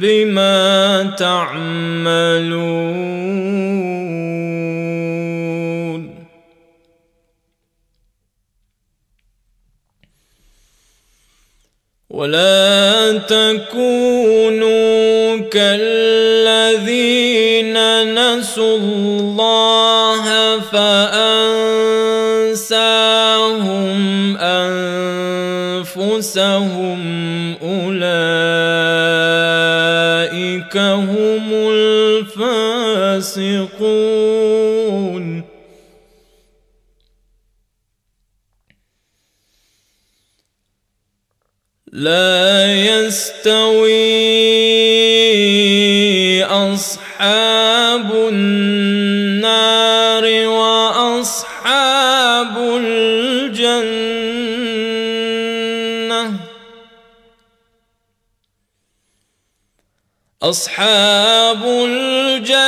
بما تعملون. ولا تكونوا كالذين نسوا الله فأنساهم أنفسهم. هم الفاسقون. لا يستوي أصحاب النار وأصحاب الجنة. أصحاب الجنة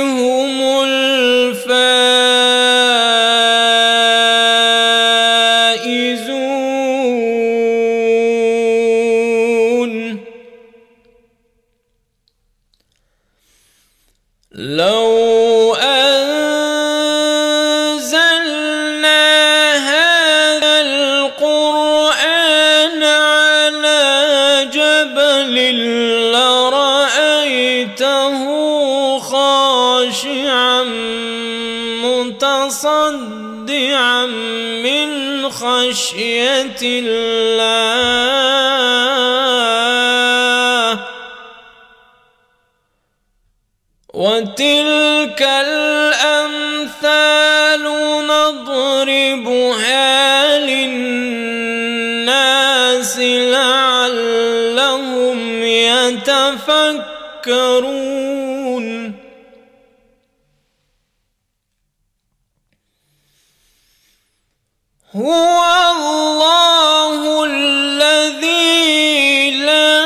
هم الفائزون. لو خاشعا متصدعا من خشية الله. وتلك الأمثال نضربها هو الله الذي لا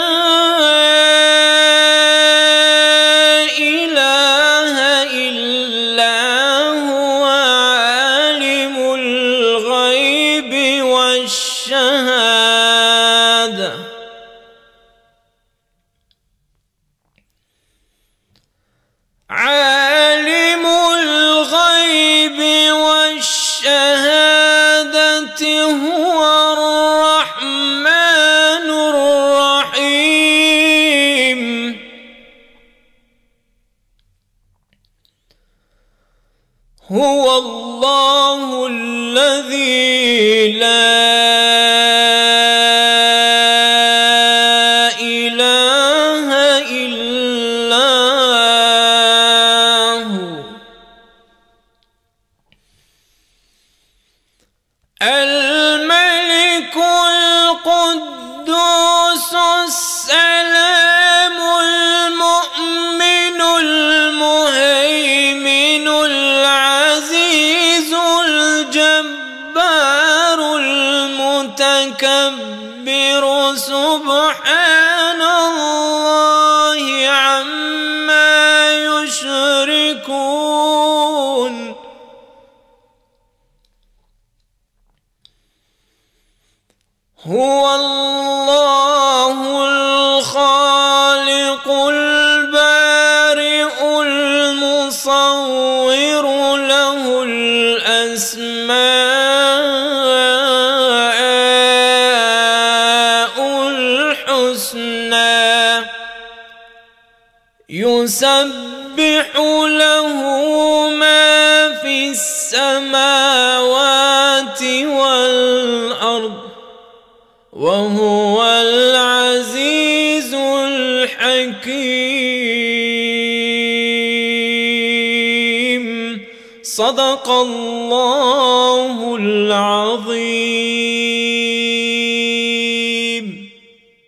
إله إلا هو عالم الغيب والشهادة. هو الله الذي لا إله إلا هو. المتكبر سبحان الله عما يشركون. هو الله الخالق البارئ المصور. الحسنى. يسبح له ما في السماوات والأرض وهو العزيز الحكيم. صدق الله العظيم.